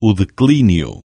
o declínio.